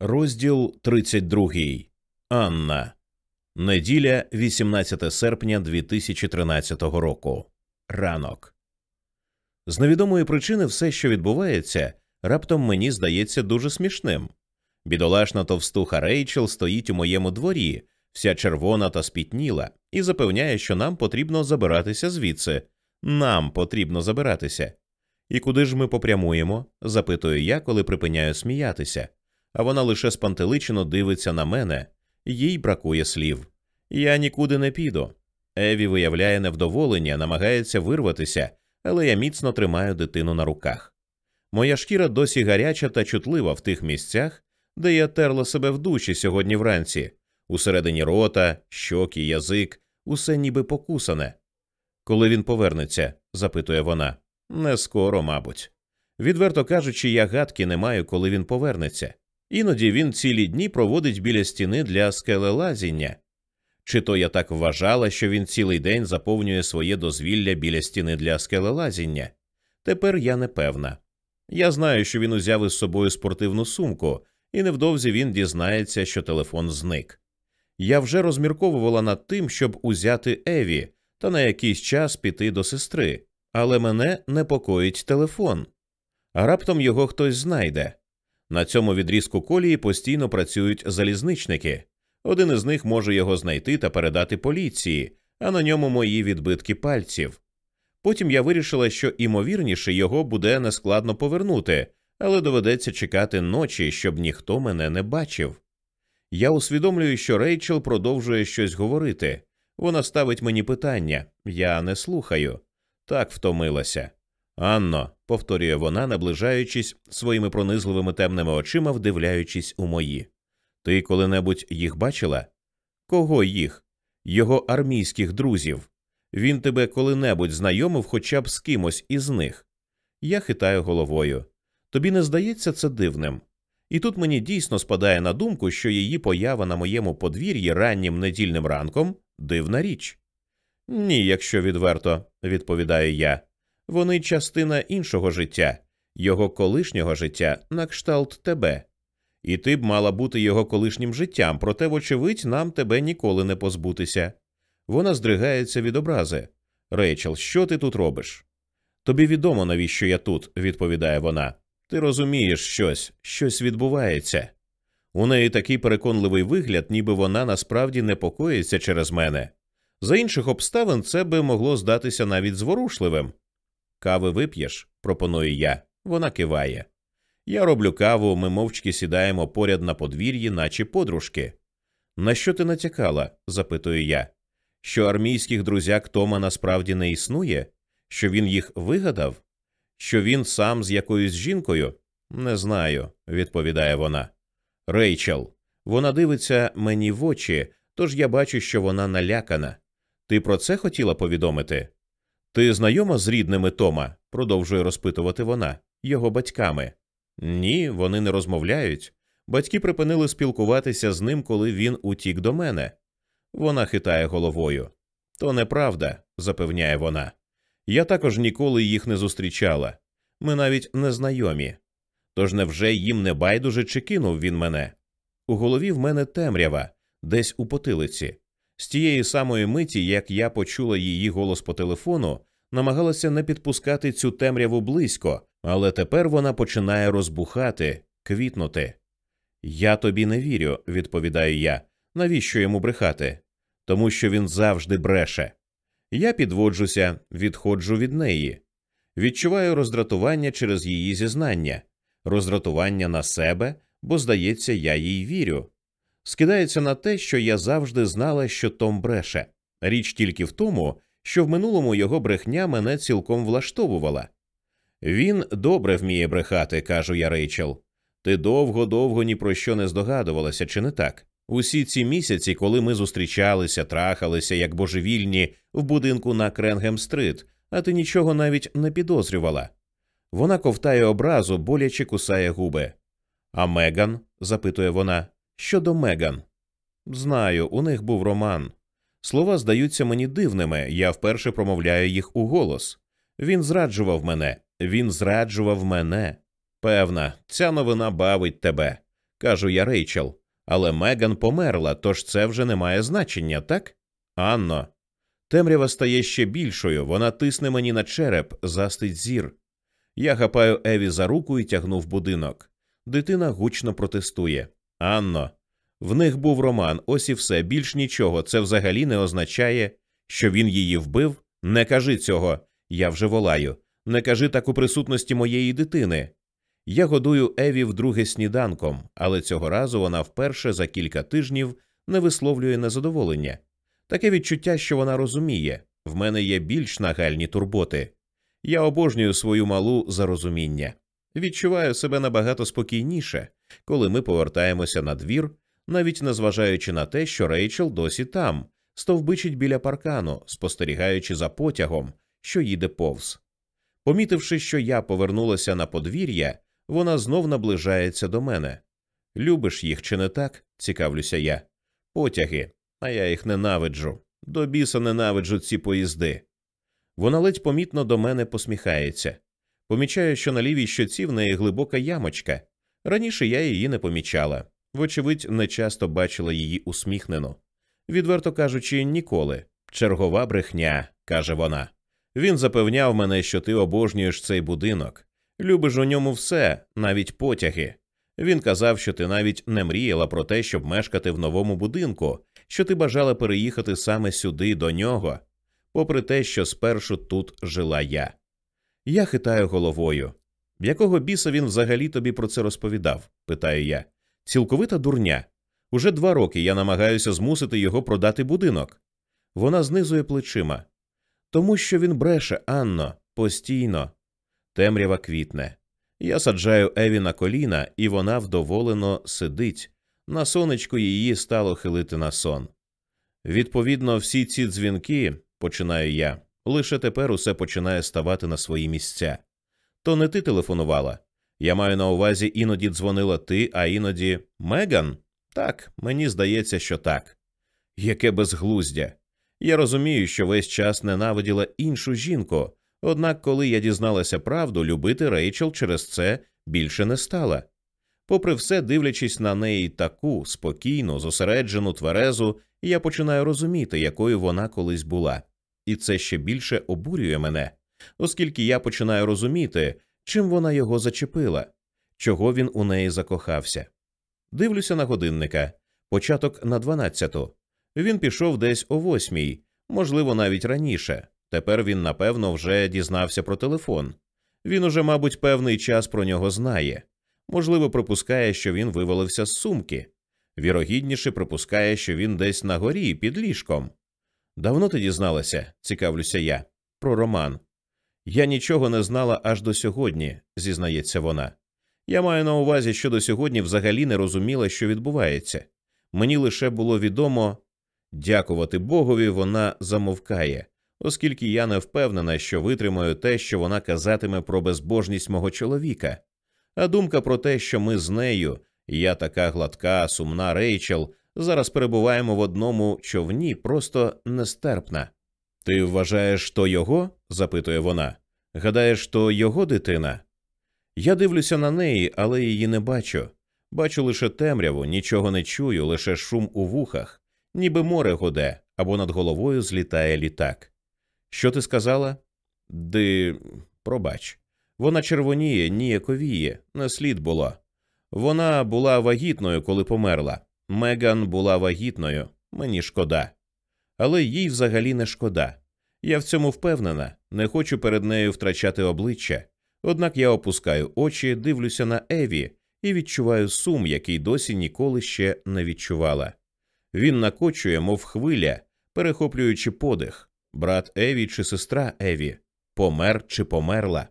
Розділ 32. Анна. Неділя 18 серпня 2013 року. Ранок. З невідомої причини все, що відбувається, раптом мені здається дуже смішним. Бідолашна товстуха Рейчел стоїть у моєму дворі, вся червона та спітніла, і запевняє, що нам потрібно забиратися звідси. Нам потрібно забиратися. І куди ж ми попрямуємо? запитую я, коли припиняю сміятися а вона лише спантеличено дивиться на мене, їй бракує слів. Я нікуди не піду. Еві виявляє невдоволення, намагається вирватися, але я міцно тримаю дитину на руках. Моя шкіра досі гаряча та чутлива в тих місцях, де я терла себе в душі сьогодні вранці, усередині рота, щоки, язик, усе ніби покусане. Коли він повернеться? запитує вона. Не скоро, мабуть. Відверто кажучи, я гадки не маю, коли він повернеться. Іноді він цілі дні проводить біля стіни для скелелазіння. Чи то я так вважала, що він цілий день заповнює своє дозвілля біля стіни для скелелазіння? Тепер я не певна. Я знаю, що він узяв із собою спортивну сумку, і невдовзі він дізнається, що телефон зник. Я вже розмірковувала над тим, щоб узяти Еві та на якийсь час піти до сестри, але мене непокоїть телефон. А раптом його хтось знайде. На цьому відрізку колії постійно працюють залізничники. Один із них може його знайти та передати поліції, а на ньому мої відбитки пальців. Потім я вирішила, що імовірніше його буде нескладно повернути, але доведеться чекати ночі, щоб ніхто мене не бачив. Я усвідомлюю, що Рейчел продовжує щось говорити. Вона ставить мені питання, я не слухаю. Так втомилася. Анно, повторює вона, наближаючись своїми пронизливими темними очима, вдивляючись у мої. Ти коли-небудь їх бачила? Кого їх? Його армійських друзів. Він тебе коли-небудь знайомив хоча б з кимось із них. Я хитаю головою. Тобі не здається це дивним? І тут мені дійсно спадає на думку, що її поява на моєму подвір'ї раннім недільним ранком дивна річ. Ні, якщо відверто, відповідаю я. Вони частина іншого життя, його колишнього життя на кшталт тебе. І ти б мала бути його колишнім життям, проте, вочевидь, нам тебе ніколи не позбутися. Вона здригається від образи. Рейчел, що ти тут робиш? Тобі відомо, навіщо я тут, відповідає вона. Ти розумієш щось, щось відбувається. У неї такий переконливий вигляд, ніби вона насправді непокоїться через мене. За інших обставин це би могло здатися навіть зворушливим. Кави вип'єш, пропоную я. Вона киває. Я роблю каву, ми мовчки сідаємо поряд на подвір'ї, наче подружки. На що ти натякала? запитую я. Що армійських друзяк Тома насправді не існує? Що він їх вигадав? Що він сам з якоюсь жінкою? Не знаю, відповідає вона. Рейчел, вона дивиться мені в очі, тож я бачу, що вона налякана. Ти про це хотіла повідомити? Ти знайома з рідними Тома? продовжує розпитувати вона, його батьками. Ні, вони не розмовляють. Батьки припинили спілкуватися з ним, коли він утік до мене. Вона хитає головою. То неправда, запевняє вона. Я також ніколи їх не зустрічала. Ми навіть не знайомі. Тож невже їм не байдуже чи кинув він мене? У голові в мене темрява, десь у потилиці. З тієї самої миті, як я почула її голос по телефону, намагалася не підпускати цю темряву близько, але тепер вона починає розбухати, квітнути. Я тобі не вірю, відповідаю я. Навіщо йому брехати? Тому що він завжди бреше. Я підводжуся, відходжу від неї. Відчуваю роздратування через її зізнання, роздратування на себе, бо, здається, я їй вірю. Скидається на те, що я завжди знала, що Том бреше. Річ тільки в тому, що в минулому його брехня мене цілком влаштовувала. Він добре вміє брехати, кажу я Рейчел. Ти довго-довго ні про що не здогадувалася, чи не так? Усі ці місяці, коли ми зустрічалися, трахалися як божевільні в будинку на Кренгем-стрит, а ти нічого навіть не підозрювала. Вона ковтає образу, боляче кусає губи. А Меган? запитує вона. Щодо Меган. Знаю, у них був роман. Слова здаються мені дивними, я вперше промовляю їх у голос. Він зраджував мене, він зраджував мене. Певна, ця новина бавить тебе. кажу я Рейчел. Але Меган померла, тож це вже не має значення, так? Анно. Темрява стає ще більшою, вона тисне мені на череп, застить зір. Я хапаю Еві за руку і тягну в будинок. Дитина гучно протестує. Анно, в них був роман, ось і все, більш нічого. Це взагалі не означає, що він її вбив. Не кажи цього, я вже волаю. Не кажи так у присутності моєї дитини. Я годую Еві вдруге сніданком, але цього разу вона вперше за кілька тижнів не висловлює незадоволення. Таке відчуття, що вона розуміє в мене є більш нагальні турботи. Я обожнюю свою малу за розуміння. Відчуваю себе набагато спокійніше, коли ми повертаємося на двір, навіть незважаючи на те, що Рейчел досі там, стовбичить біля паркану, спостерігаючи за потягом, що їде повз. Помітивши, що я повернулася на подвір'я, вона знов наближається до мене. Любиш їх чи не так? цікавлюся я. Потяги, а я їх ненавиджу. До біса ненавиджу ці поїзди. Вона ледь помітно до мене посміхається. Помічаю, що на лівій щоці в неї глибока ямочка. Раніше я її не помічала. Вочевидь, не часто бачила її усміхнену. Відверто кажучи, ніколи. Чергова брехня, каже вона. Він запевняв мене, що ти обожнюєш цей будинок. Любиш у ньому все, навіть потяги. Він казав, що ти навіть не мріяла про те, щоб мешкати в новому будинку, що ти бажала переїхати саме сюди до нього, попри те, що спершу тут жила я. Я хитаю головою. Якого біса він взагалі тобі про це розповідав? питаю я. Цілковита дурня. Уже два роки я намагаюся змусити його продати будинок. Вона знизує плечима. Тому що він бреше, Анно, постійно. Темрява квітне. Я саджаю Еві на коліна, і вона вдоволено сидить. На сонечку її стало хилити на сон. Відповідно, всі ці дзвінки, починаю я, лише тепер усе починає ставати на свої місця. То не ти телефонувала. Я маю на увазі, іноді дзвонила ти, а іноді Меган? Так, мені здається, що так. Яке безглуздя. Я розумію, що весь час ненавиділа іншу жінку, однак, коли я дізналася правду, любити Рейчел через це більше не стала. Попри все, дивлячись на неї таку спокійну, зосереджену, тверезу, я починаю розуміти, якою вона колись була, і це ще більше обурює мене, оскільки я починаю розуміти, чим вона його зачепила, чого він у неї закохався. Дивлюся на годинника початок на дванадцяту. Він пішов десь о восьмій, можливо, навіть раніше. Тепер він, напевно, вже дізнався про телефон. Він уже, мабуть, певний час про нього знає. Можливо, припускає, що він вивалився з сумки. Вірогідніше припускає, що він десь на горі під ліжком. Давно ти дізналася, цікавлюся я, про роман. Я нічого не знала аж до сьогодні, зізнається вона. Я маю на увазі, що до сьогодні взагалі не розуміла, що відбувається. Мені лише було відомо дякувати Богові, вона замовкає, оскільки я не впевнена, що витримаю те, що вона казатиме про безбожність мого чоловіка. А думка про те, що ми з нею, я така гладка, сумна Рейчел, зараз перебуваємо в одному човні, просто нестерпна. Ти вважаєш то його? запитує вона. Гадаєш, то його дитина? Я дивлюся на неї, але її не бачу. Бачу лише темряву, нічого не чую, лише шум у вухах, ніби море годе, або над головою злітає літак. Що ти сказала? Ди, пробач. Вона червоніє, ніяковіє, не слід було. Вона була вагітною, коли померла. Меган була вагітною, мені шкода. Але їй взагалі не шкода. Я в цьому впевнена, не хочу перед нею втрачати обличчя. Однак я опускаю очі, дивлюся на Еві і відчуваю сум, який досі ніколи ще не відчувала. Він накочує, мов хвиля, перехоплюючи подих брат Еві чи сестра Еві, помер чи померла.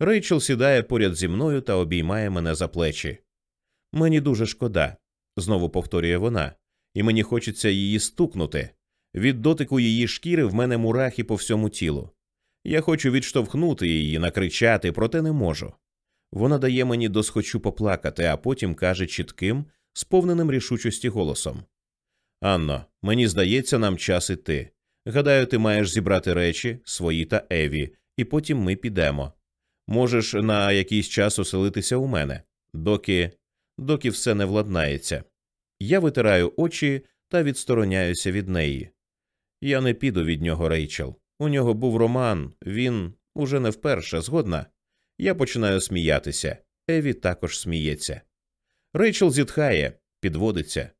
Рейчел сідає поряд зі мною та обіймає мене за плечі. Мені дуже шкода, знову повторює вона, і мені хочеться її стукнути. Від дотику її шкіри в мене мурахи по всьому тілу. Я хочу відштовхнути її, накричати, проте не можу. Вона дає мені досхочу поплакати, а потім каже чітким, сповненим рішучості голосом Анно, мені здається, нам час іти. Гадаю, ти маєш зібрати речі, свої та Еві, і потім ми підемо. Можеш на якийсь час оселитися у мене, доки доки все не владнається. Я витираю очі та відстороняюся від неї. Я не піду від нього, Рейчел. У нього був роман, він уже не вперше згодна. Я починаю сміятися. Еві також сміється. Рейчел зітхає, підводиться.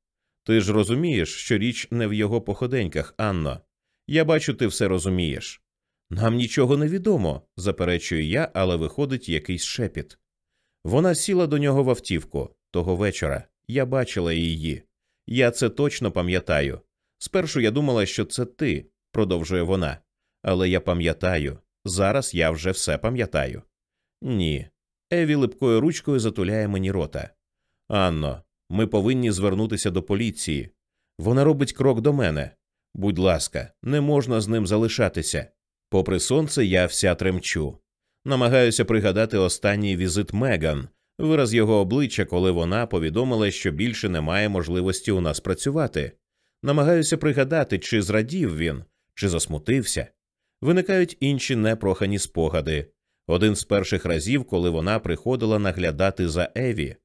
Ти ж розумієш, що річ не в його походеньках, Анно. Я бачу, ти все розумієш. Нам нічого не відомо, заперечую я, але виходить якийсь шепіт. Вона сіла до нього в автівку того вечора. Я бачила її. Я це точно пам'ятаю. Спершу я думала, що це ти, продовжує вона. Але я пам'ятаю. Зараз я вже все пам'ятаю. Ні. Еві липкою ручкою затуляє мені рота. Анно, ми повинні звернутися до поліції. Вона робить крок до мене. Будь ласка, не можна з ним залишатися. Попри сонце, я вся тремчу. Намагаюся пригадати останній візит Меган, вираз його обличчя, коли вона повідомила, що більше немає можливості у нас працювати. Намагаюся пригадати, чи зрадів він, чи засмутився. Виникають інші непрохані спогади. Один з перших разів, коли вона приходила наглядати за Еві.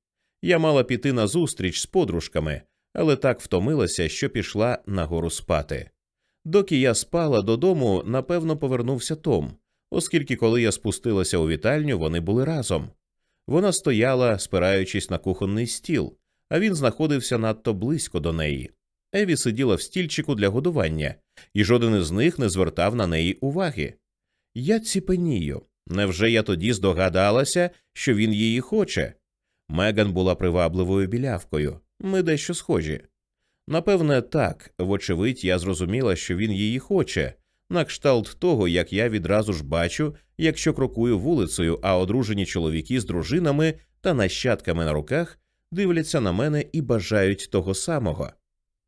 Я мала піти на зустріч з подружками, але так втомилася, що пішла нагору спати. Доки я спала додому, напевно, повернувся Том, оскільки, коли я спустилася у вітальню, вони були разом. Вона стояла, спираючись на кухонний стіл, а він знаходився надто близько до неї. Еві сиділа в стільчику для годування, і жоден із них не звертав на неї уваги. Я ціпенію. Невже я тоді здогадалася, що він її хоче? Меган була привабливою білявкою. Ми дещо схожі. Напевне, так, вочевидь, я зрозуміла, що він її хоче, на кшталт того, як я відразу ж бачу, якщо крокую вулицею, а одружені чоловіки з дружинами та нащадками на руках дивляться на мене і бажають того самого.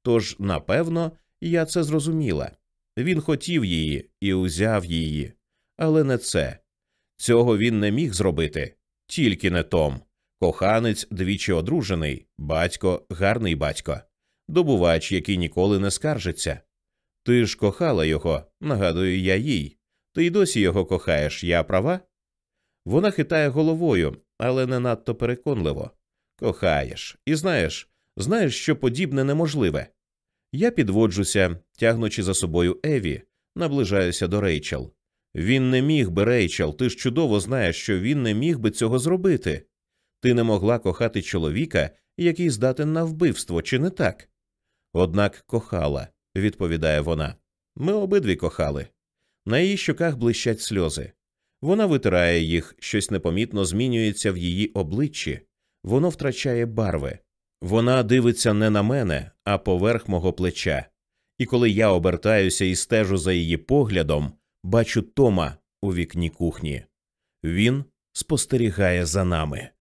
Тож, напевно, я це зрозуміла. Він хотів її і узяв її, але не це. Цього він не міг зробити, тільки не Том. Коханець двічі одружений, батько гарний батько, добувач, який ніколи не скаржиться. Ти ж кохала його, нагадую я їй. Ти й досі його кохаєш, я права? Вона хитає головою, але не надто переконливо. Кохаєш, і знаєш, знаєш, що подібне неможливе. Я підводжуся, тягнучи за собою Еві, наближаюся до Рейчел. Він не міг би, Рейчел, ти ж чудово знаєш, що він не міг би цього зробити. Ти не могла кохати чоловіка, який здатен на вбивство, чи не так? Однак кохала, відповідає вона. Ми обидві кохали. На її щоках блищать сльози. Вона витирає їх, щось непомітно змінюється в її обличчі, воно втрачає барви. Вона дивиться не на мене, а поверх мого плеча. І коли я обертаюся і стежу за її поглядом, бачу Тома у вікні кухні. Він спостерігає за нами.